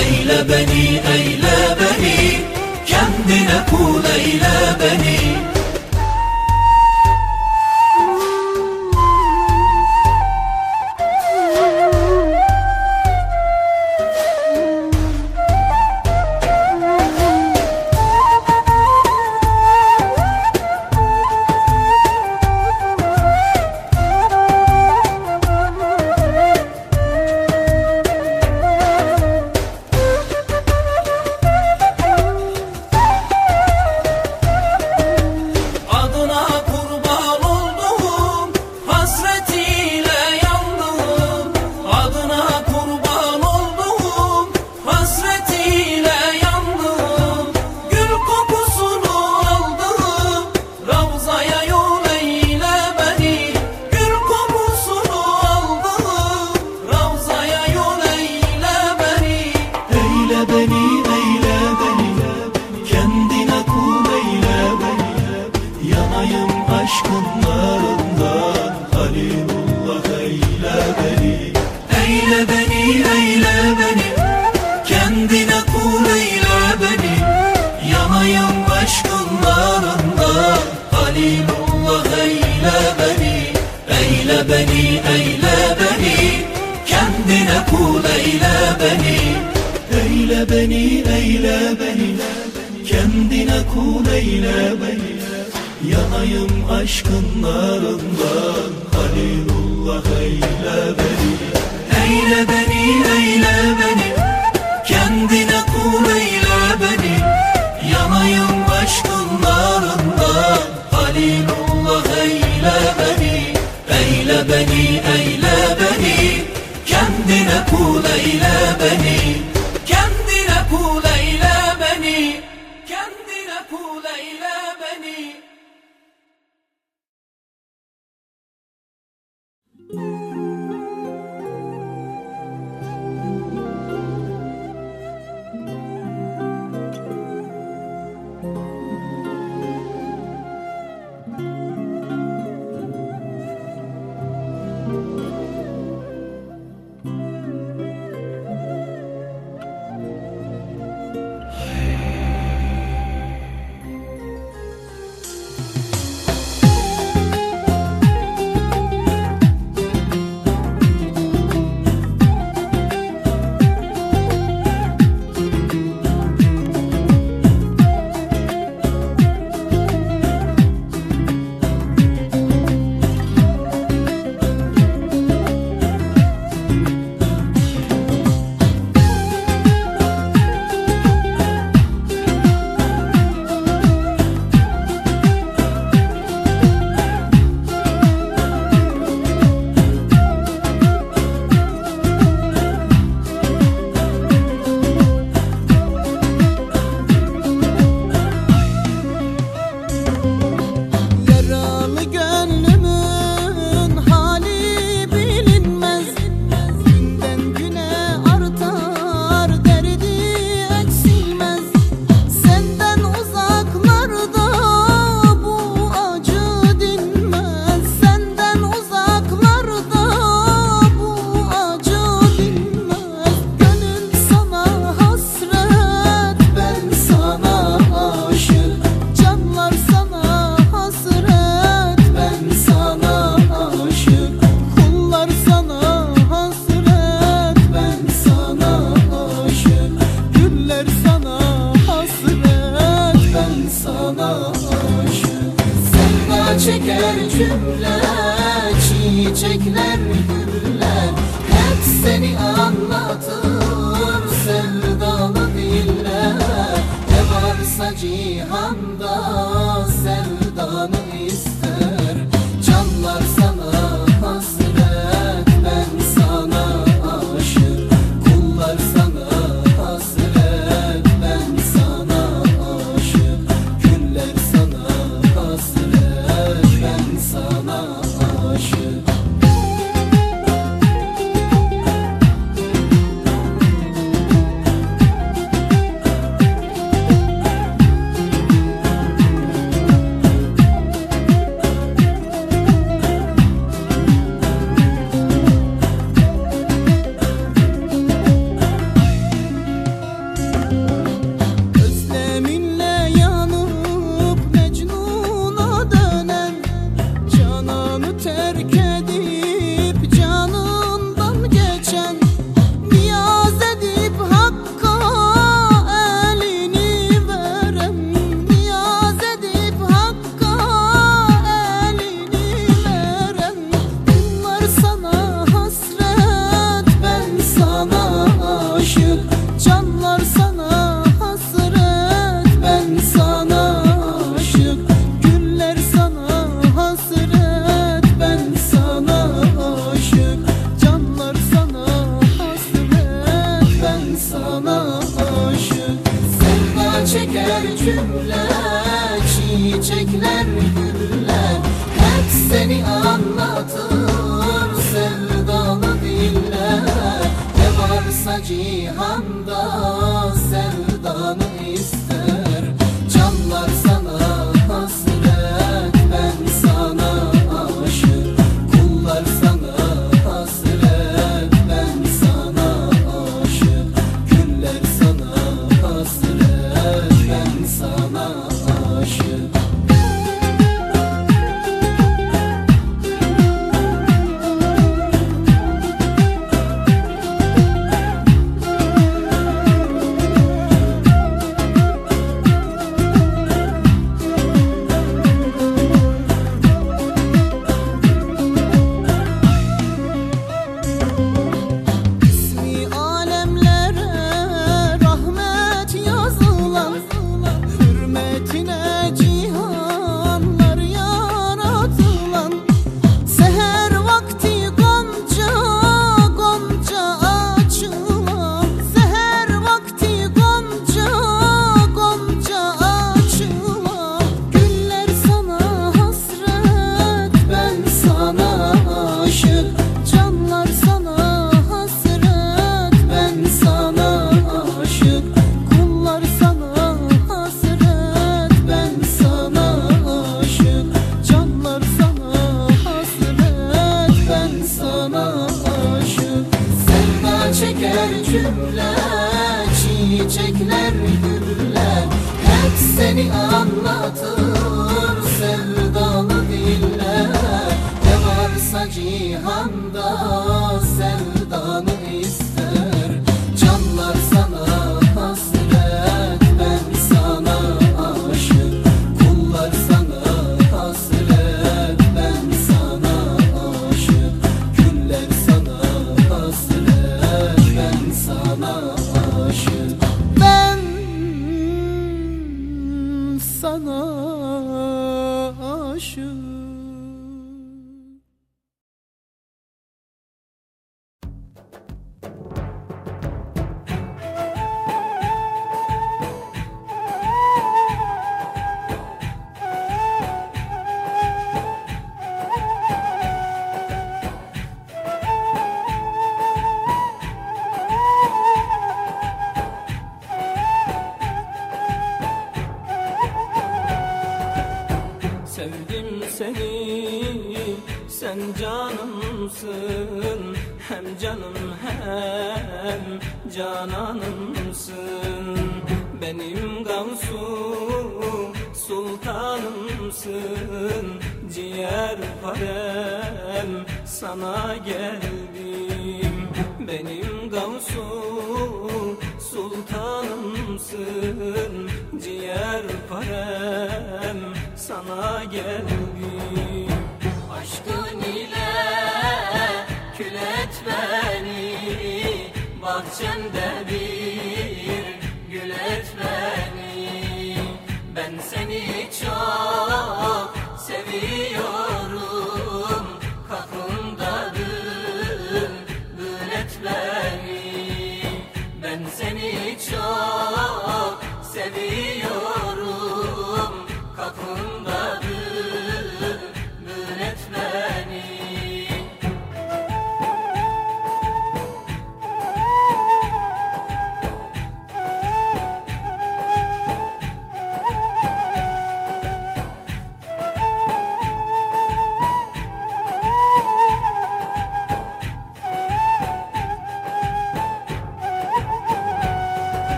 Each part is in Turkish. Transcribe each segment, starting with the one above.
أيل بني أيل بني كم دنكو ليل بني؟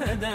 da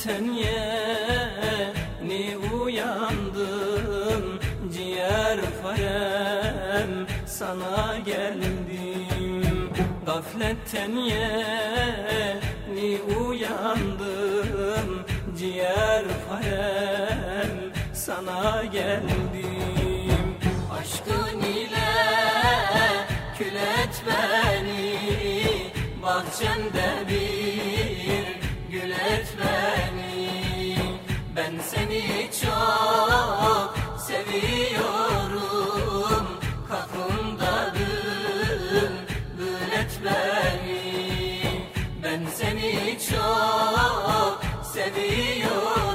Gafletten yeni uyandım Ciğer farem? Sana geldim Gafletten yeni uyandım Ciğer farem? Sana geldim Aşkın ile kül et beni Bahçende seviyorum. Kapında bülbül et beni. Ben seni çok seviyorum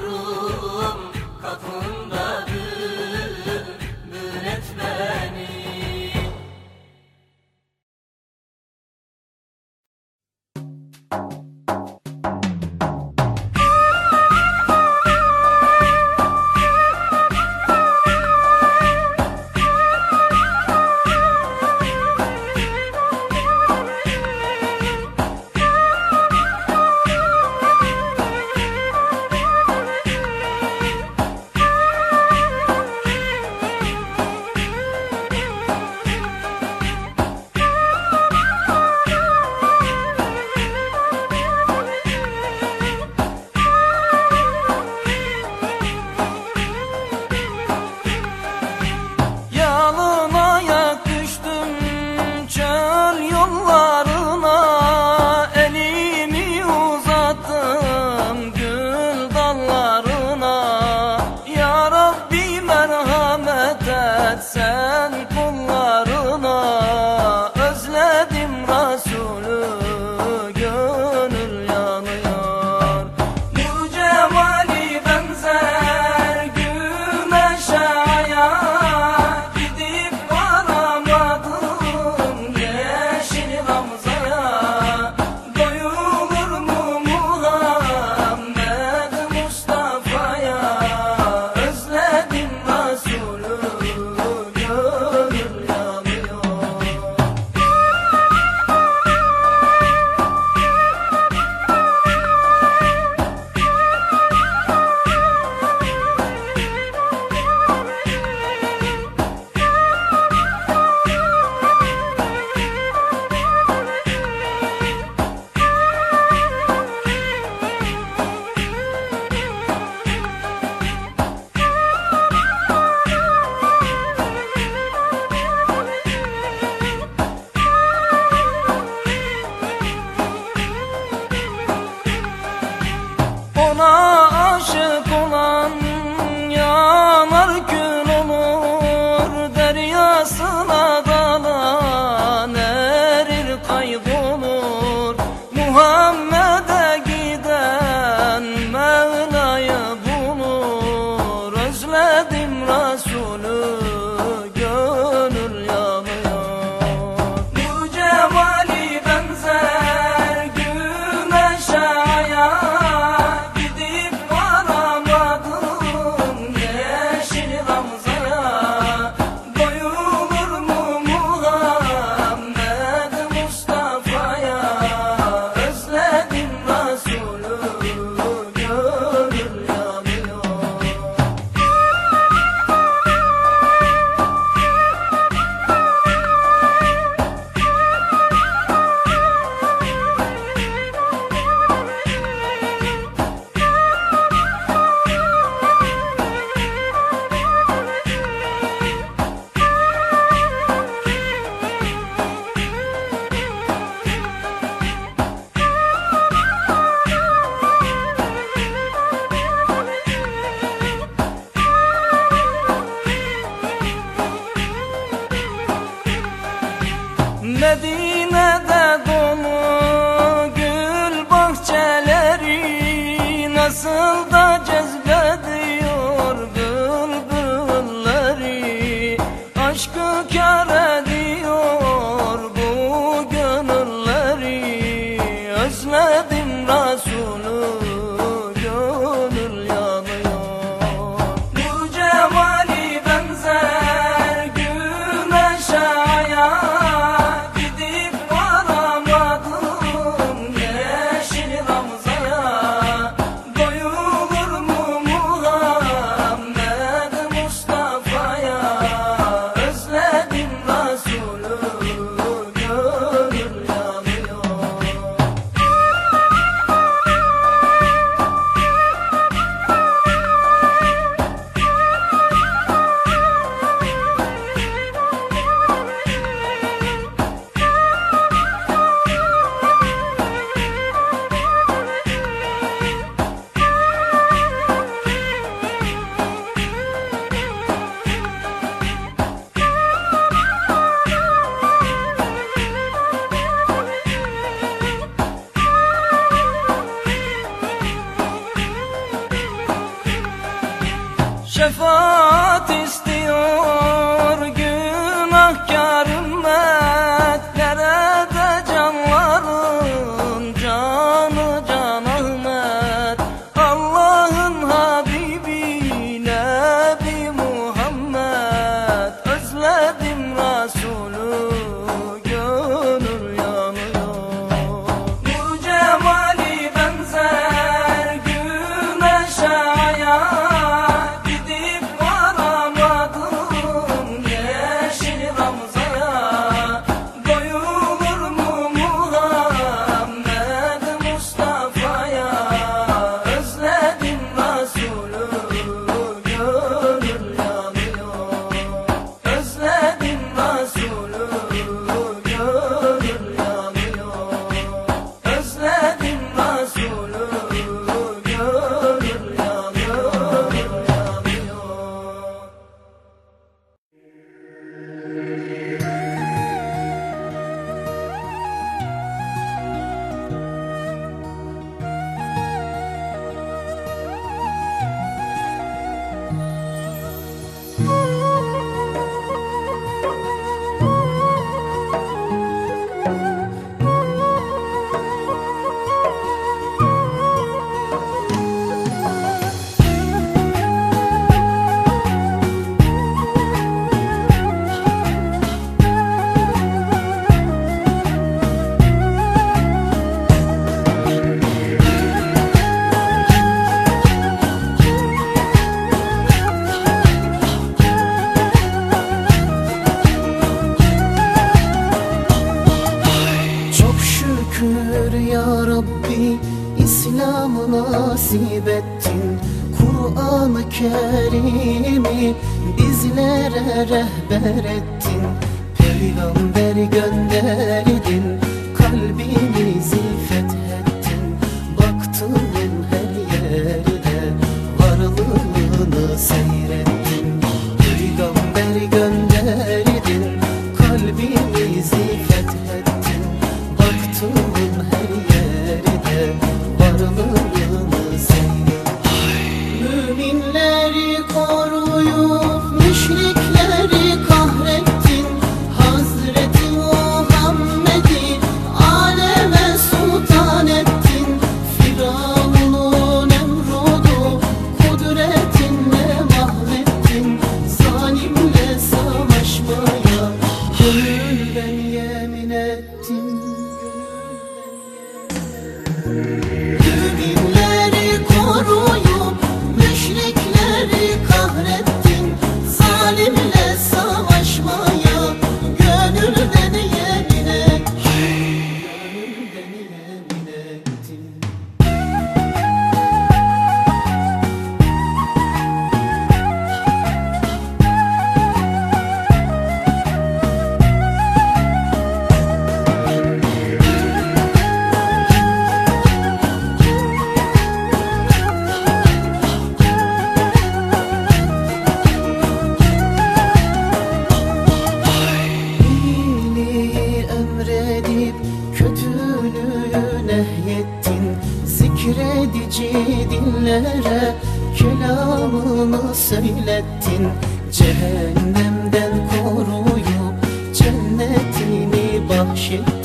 Dillere kelamını söylettin. Cehennemden koruyup cennetini bahşettin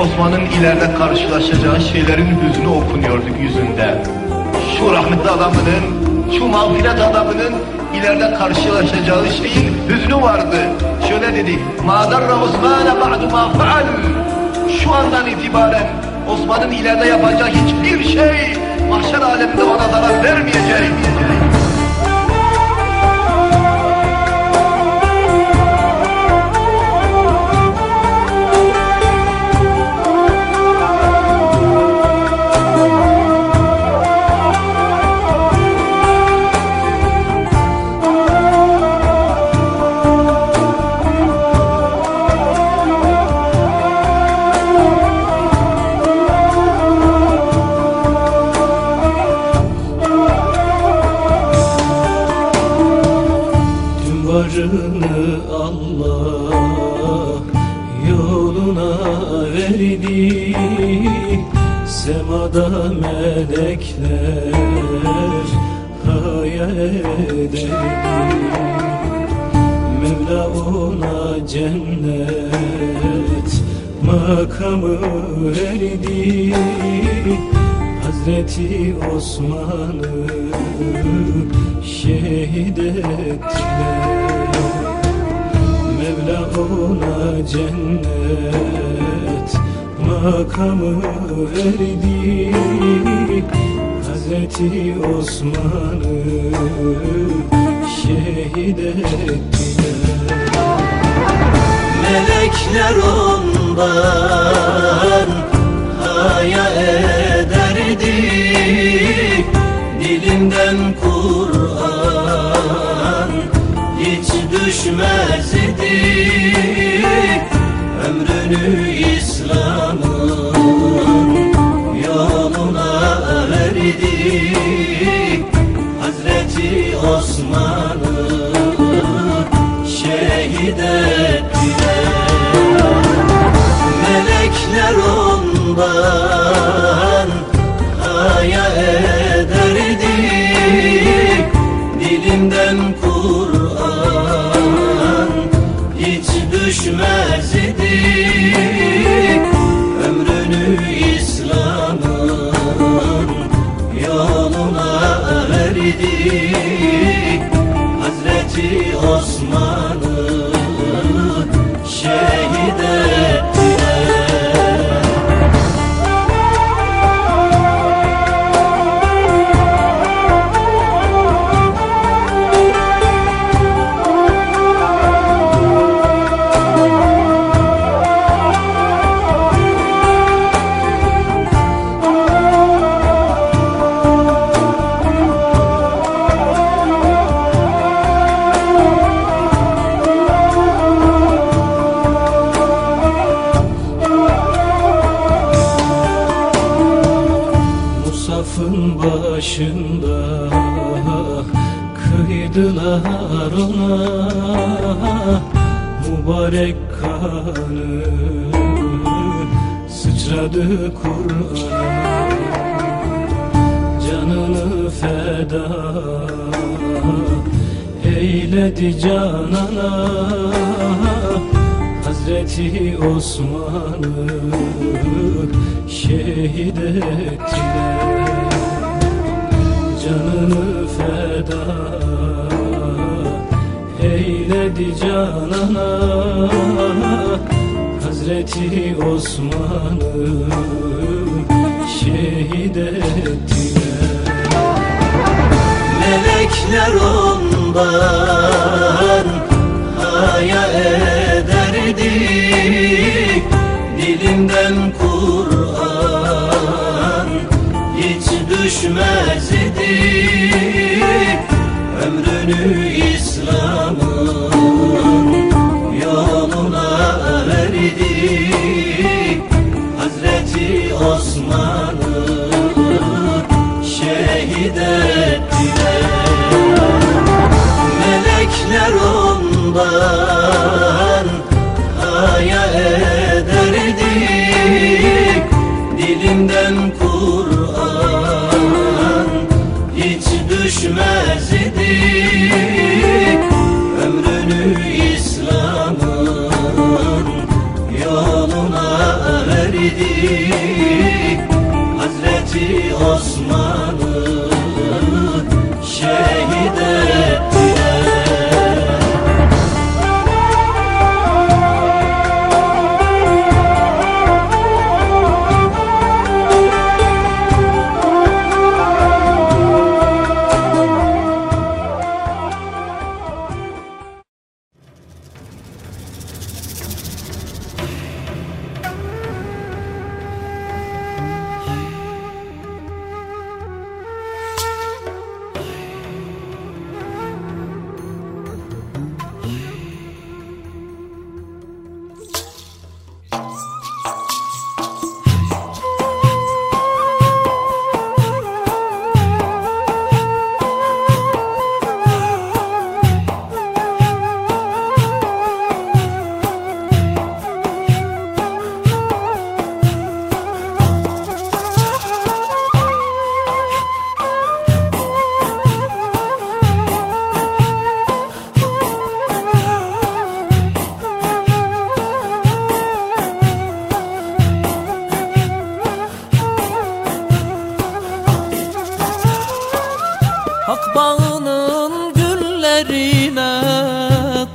Osman'ın ileride karşılaşacağı şeylerin hüznü okunuyordu yüzünde. Şu rahmetli adamının, şu mağfiret adamının ileride karşılaşacağı şeyin hüznü vardı. Şöyle dedi. Ma darra Osman'a ba'du ma faal. Şu andan itibaren Osman'ın ileride yapacağı hiçbir şey mahşer aleminde ona zarar vermeyecek. Semada melekler hayal ederdi Mevla ona cennet makamı verdi. Hazreti Osman'ı şehit ettiler. Mevla ona cennet makamı verdi Hazreti Osman'ı şehit ettiler. Melekler ondan haya ederdi Dilinden Kur'an hiç düşmezdi Ömrünü İslam'ın Hazreti Osman'ı Melekler ondan haya ederdi Dilinden Kur'an hiç düşmezdi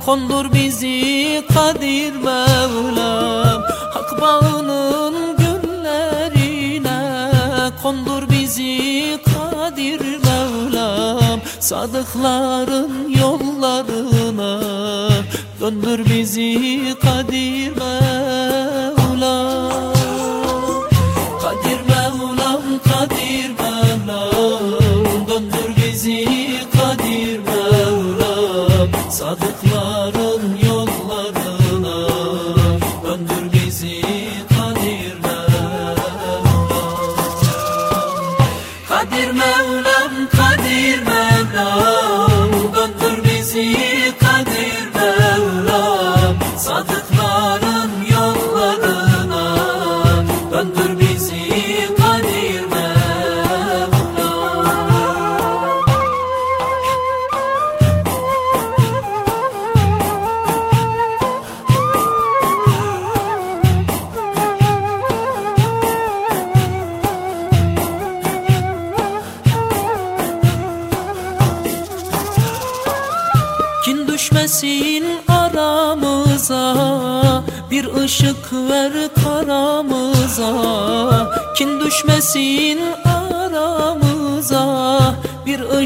kondur bizi Kadir Mevlam. Hak bağının güllerine kondur bizi Kadir Mevlam. Sadıkların yollarına Döndür bizi Kadir Mevlam.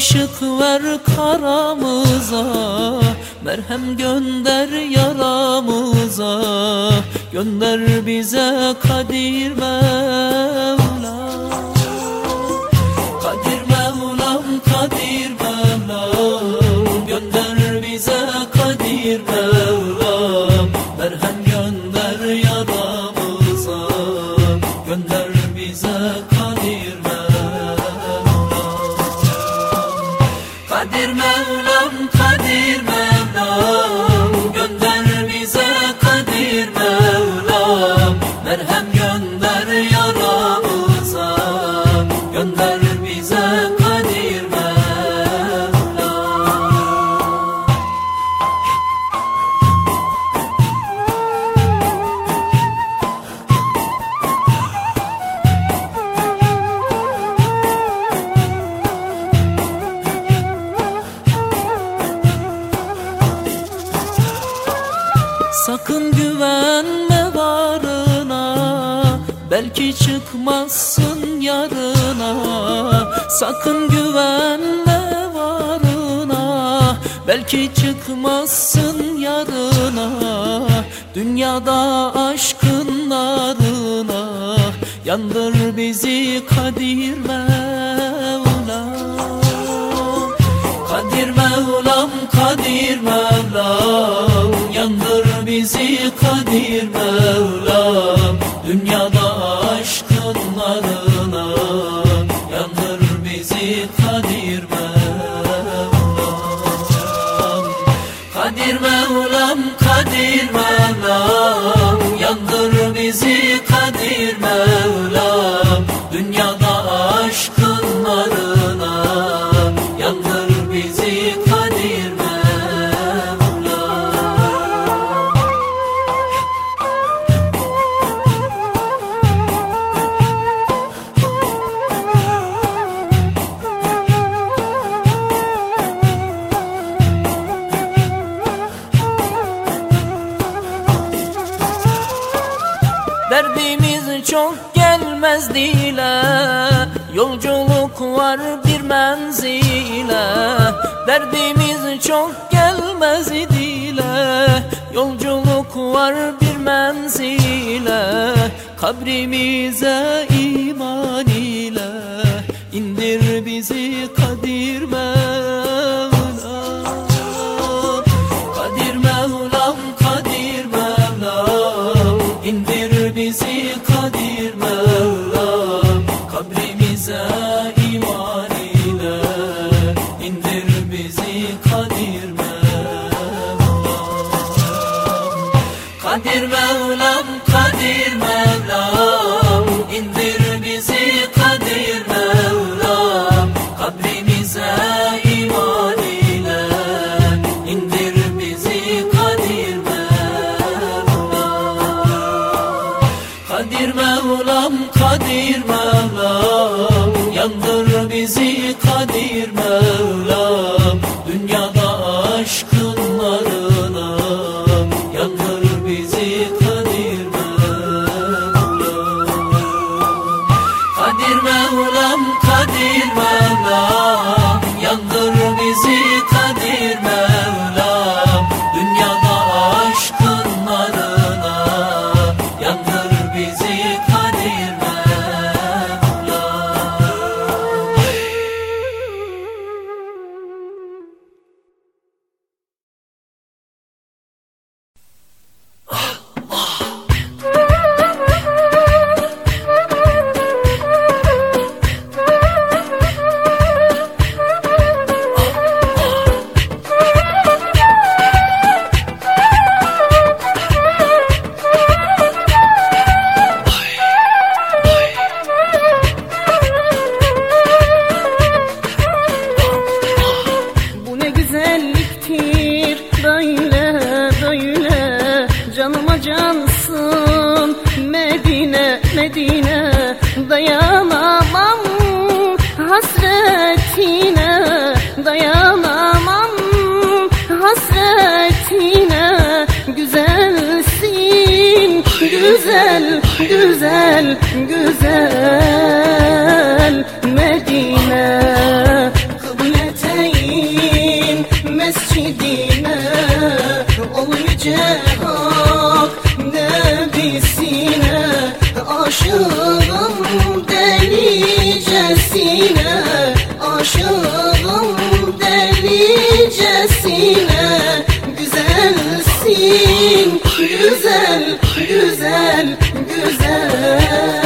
ışık ver karamıza Merhem gönder yaramıza. Gönder bize kadir ver Yandır bizi Kadir Mevlam Kadir Mevlam, Kadir Mevlam Yandır bizi Kadir Mevlam Dünyada aşkınları çok gelmez idile. Yolculuk var bir menzile. Kabrimize iman ile. Canıma cansın. Medine Medine Dayanamam. Hasretine Dayanamam. Hasretine Güzelsin. Güzel güzel güzel. Medine Kabul eteyim mescidine Ol yüce. güzel güzel.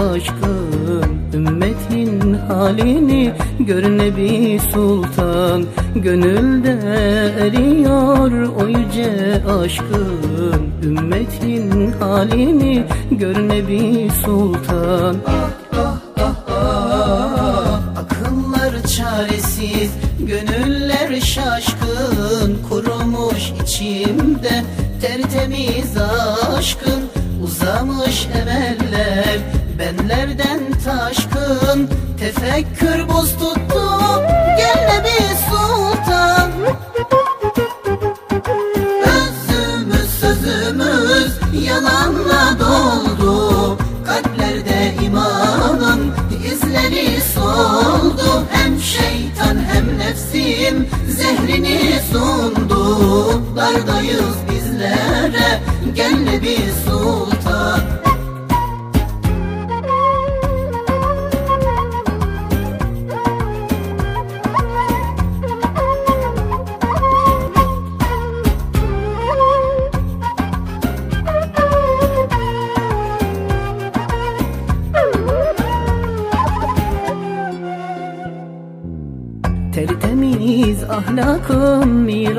Aşkın Ümmetin halini gör Nebi Sultan. Gönülde eriyor o yüce aşkın Ümmetin halini gör Nebi Sultan. Akıllar çaresiz, gönüller şaşkın. Kurumuş içimde tertemiz aşkın. Uzamış emeller benlerden taşkın Tefekkür boz tuttu gel bir sultan. Özümüz sözümüz yalanla doldu Kalplerde imanın izleri soldu. Hem şeytan hem nefsim zehrini sundu. Dardayız bizlere gel bir sultan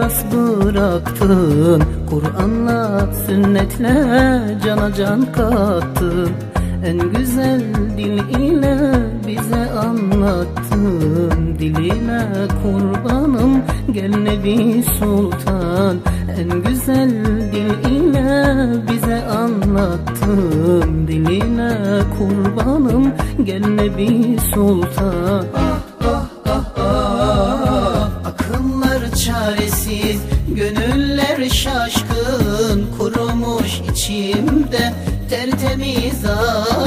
miras bıraktın. Kur'an'la sünnetle cana can kattın. En güzel dil ile bize anlattın. Diline kurbanım gel Nebi Sultan. En güzel dil ile bize anlattın. Diline kurbanım gel Nebi Sultan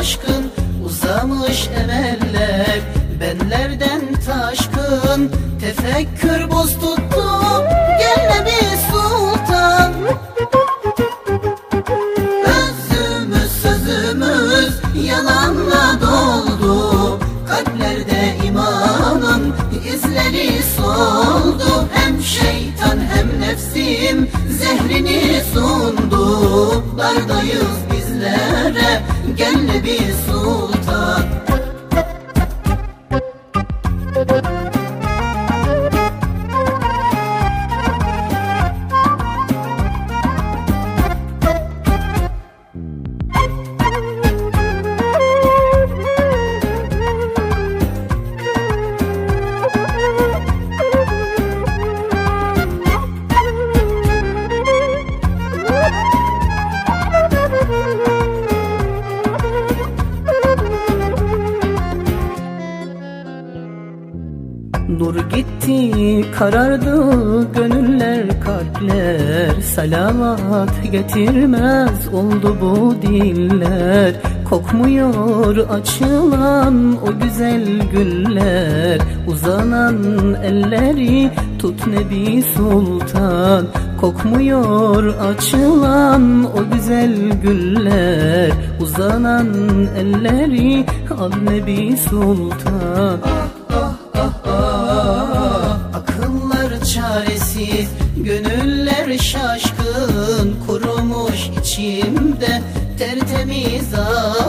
aşkın Uzamış emeller oldu bu diller. Kokmuyor açılan o güzel güller. Uzanan elleri tut Nebi Sultan. Kokmuyor açılan o güzel güller. Uzanan elleri al Nebi Sultan. Akıllar çaresiz, gönüller şaşkın içimde tertemiz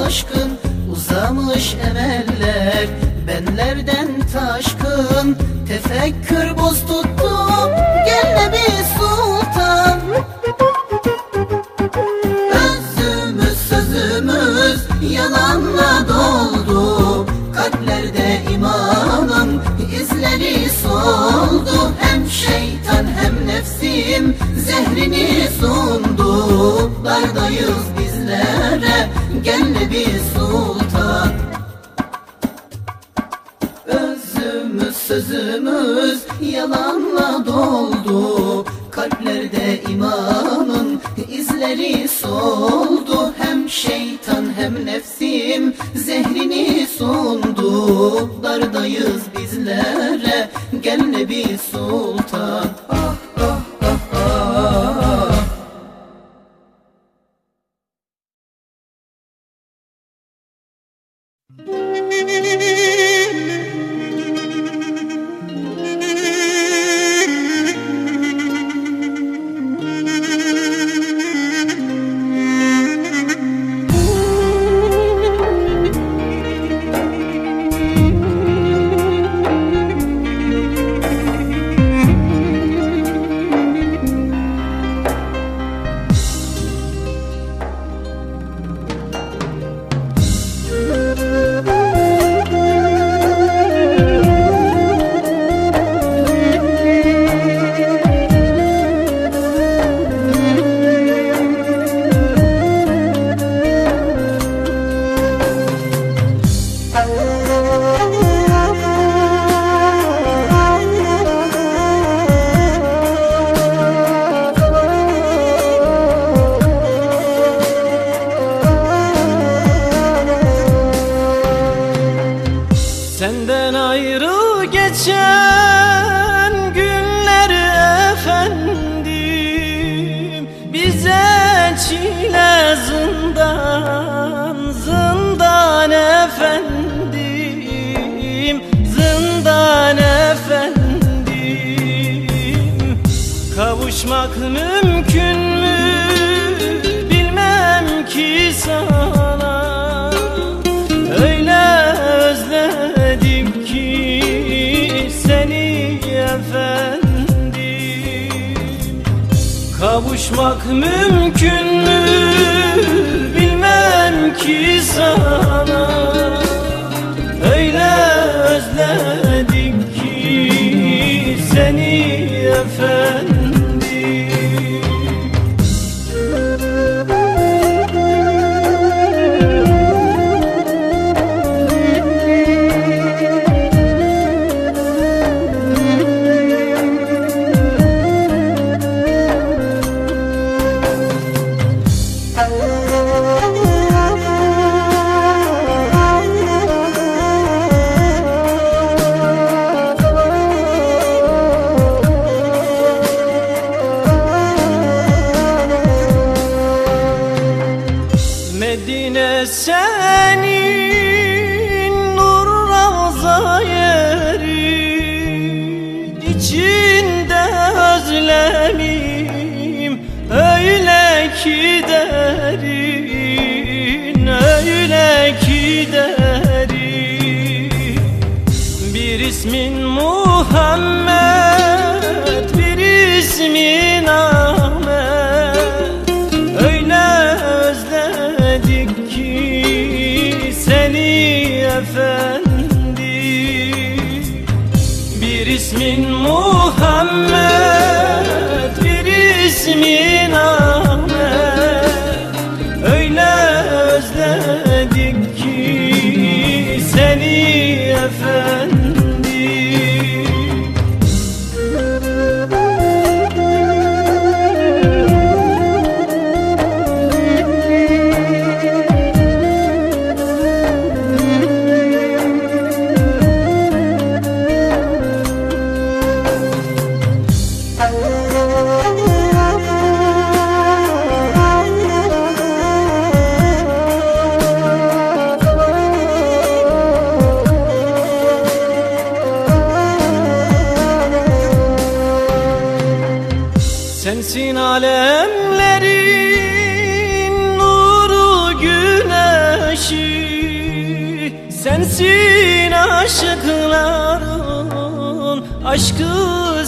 aşkın Uzamış emeller, benlerden taşkın. Tefekkür boz tuttu, gel bir sultan şeytan hem nefsim zehrini sundu. Dardayız bizlere gel bir sultan. Özümüz sözümüz yalanla doldu Kalplerde imanın izleri soldu. Hem şeytan hem nefsim zehrini sundu. Dardayız bizlere gel Nebi Sultan Kavuşmak mümkün mü? Bilmem ki sana. Öyle özledim ki seni efendim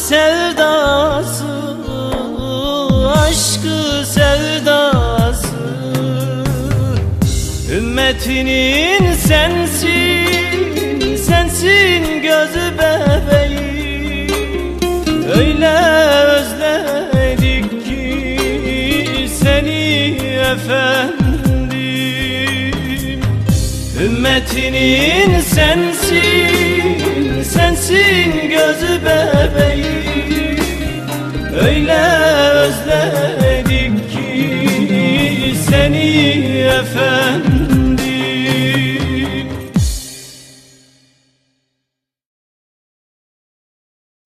sevdası Aşkı sevdası. Ümmetinin sensin, sensin gözü bebeği. Öyle özledik ki seni efendim. Ümmetinin sensin, sensin gözü bebeği. Öyle özledik ki seni efendim